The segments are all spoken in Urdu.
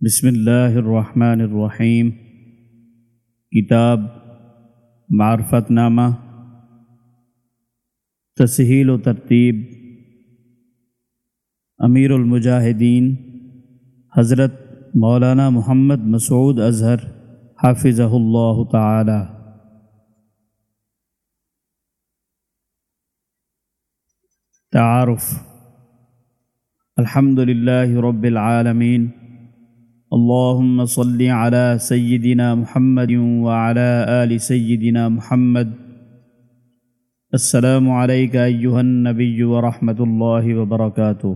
بسم اللہ الرحمن الرحیم۔ کتاب معرفت نامہ۔ تسہیل و ترتیب۔ امیر المجاہدین۔ حضرت مولانا محمد مسعود اظہر حافظ اللہ تعالی۔ تعارف۔ الحمد للہ رب العالمین۔ اللهم صل على سيدنا محمد وعلى آل سيدنا محمد. السلام عليك أيها النبي ورحمة الله وبركاته.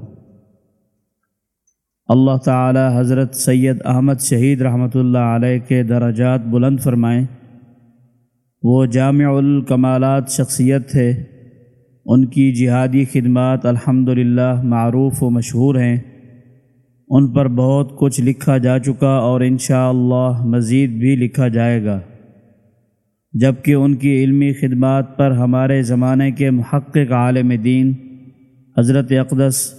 اللہ تعالی حضرت سید احمد شہید رحمۃ اللہ علیہ کے درجات بلند فرمائیں۔ وہ جامع الکمالات شخصیت تھے۔ ان کی جہادی خدمات الحمد معروف و مشہور ہیں۔ ان پر بہت کچھ لکھا جا چکا اور انشاءاللہ اللہ مزید بھی لکھا جائے گا۔ جبکہ ان کی علمی خدمات پر ہمارے زمانے کے محقق عالم دین، حضرت اقدس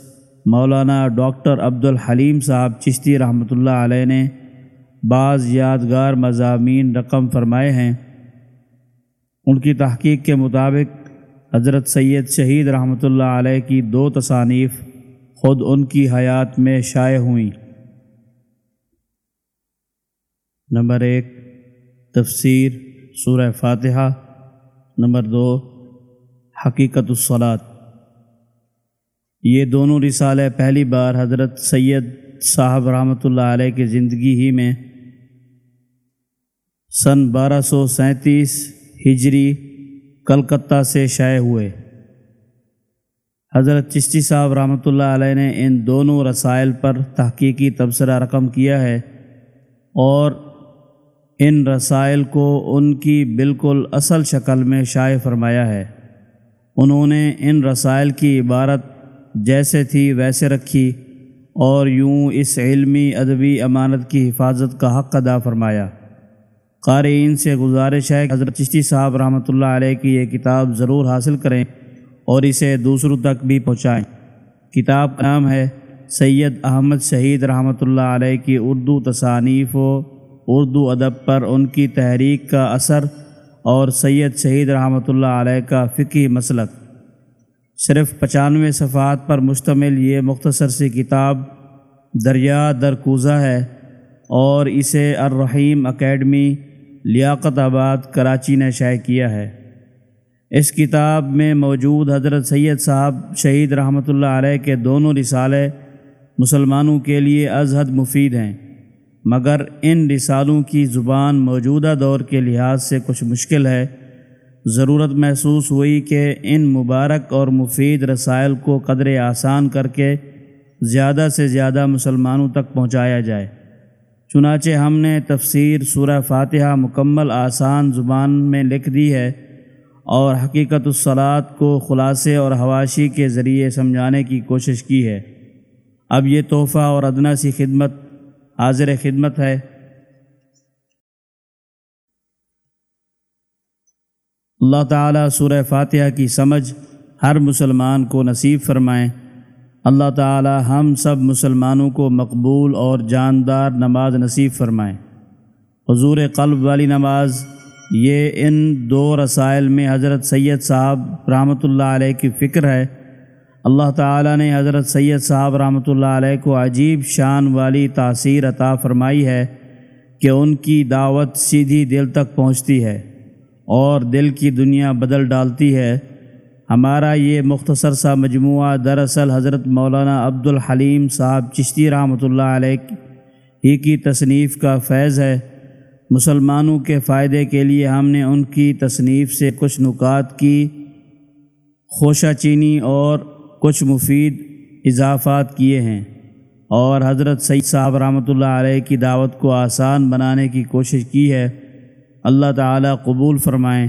مولانا ڈاکٹر عبد الحلیم صاحب چشتی رحمۃ اللہ علیہ نے بعض یادگار مضامین رقم فرمائے ہیں۔ ان کی تحقیق کے مطابق حضرت سید شہید رحمۃ اللہ علیہ کی دو تصانیف خود ان کی حیات میں شائع ہوئیں۔ نمبر ایک، تفسیر سورہ فاتحہ۔ نمبر دو، حقیقت الصلاط یہ دونوں رسالے پہلی بار حضرت سید صاحب رحمۃ اللہ علیہ کی زندگی ہی میں سن بارہ سو سینتیس ہجری کلکتہ سے شائع ہوئے۔ حضرت چشتی صاحب رحمۃ اللہ علیہ نے ان دونوں رسائل پر تحقیقی تبصرہ رقم کیا ہے اور ان رسائل کو ان کی بالکل اصل شکل میں شائع فرمایا ہے۔ انہوں نے ان رسائل کی عبارت جیسے تھی ویسے رکھی اور یوں اس علمی ادبی امانت کی حفاظت کا حق ادا فرمایا۔ قارئین سے گزارش ہے کہ حضرت چشتی صاحب رحمۃ اللہ علیہ کی یہ کتاب ضرور حاصل کریں۔ اور اسے دوسروں تک بھی پہنچائیں۔ کتاب کا نام ہے سید احمد شہید رحمۃ اللہ علیہ کی اردو تصانیف و اردو ادب پر ان کی تحریک کا اثر اور سید شہید رحمۃ اللہ علیہ کا فقی مسلک۔ صرف پچانوے صفحات پر مشتمل یہ مختصر سی کتاب دریا درکوزہ ہے اور اسے الرحیم اکیڈمی لیاقت آباد کراچی نے شائع کیا ہے۔ اس کتاب میں موجود حضرت سید صاحب شہید رحمۃ اللہ علیہ کے دونوں رسالے مسلمانوں کے لیے ازحد مفید ہیں، مگر ان رسالوں کی زبان موجودہ دور کے لحاظ سے کچھ مشکل ہے۔ ضرورت محسوس ہوئی کہ ان مبارک اور مفید رسائل کو قدر آسان کر کے زیادہ سے زیادہ مسلمانوں تک پہنچایا جائے۔ چنانچہ ہم نے تفسیر سورہ فاتحہ مکمل آسان زبان میں لکھ دی ہے۔ اور حقیقت الصلاط کو خلاصے اور حواشی کے ذریعے سمجھانے کی کوشش کی ہے۔ اب یہ تحفہ اور ادنا سی خدمت حاضر خدمت ہے۔ اللہ تعالیٰ سورہ فاتحہ کی سمجھ ہر مسلمان کو نصیب فرمائیں اللہ تعالی ہم سب مسلمانوں کو مقبول اور جاندار نماز نصیب فرمائیں حضور قلب والی نماز یہ ان دو رسائل میں حضرت سید صاحب رحمۃ اللہ علیہ کی فکر ہے۔ اللہ تعالی نے حضرت سید صاحب رحمۃ اللہ علیہ کو عجیب شان والی تاثیر عطا فرمائی ہے کہ ان کی دعوت سیدھی دل تک پہنچتی ہے اور دل کی دنیا بدل ڈالتی ہے۔ ہمارا یہ مختصر سا مجموعہ دراصل حضرت مولانا عبد الحلیم صاحب چشتی رحمۃ اللہ علیہ ہی کی تصنیف کا فیض ہے۔ مسلمانوں کے فائدے کے لیے ہم نے ان کی تصنیف سے کچھ نکات کی، خوشہ چینی اور کچھ مفید اضافات کیے ہیں۔ اور حضرت سید صاحب رحمۃ اللہ علیہ کی دعوت کو آسان بنانے کی کوشش کی ہے۔ اللہ تعالیٰ قبول فرمائیں،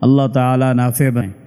اللہ تعالیٰ نافع بنیں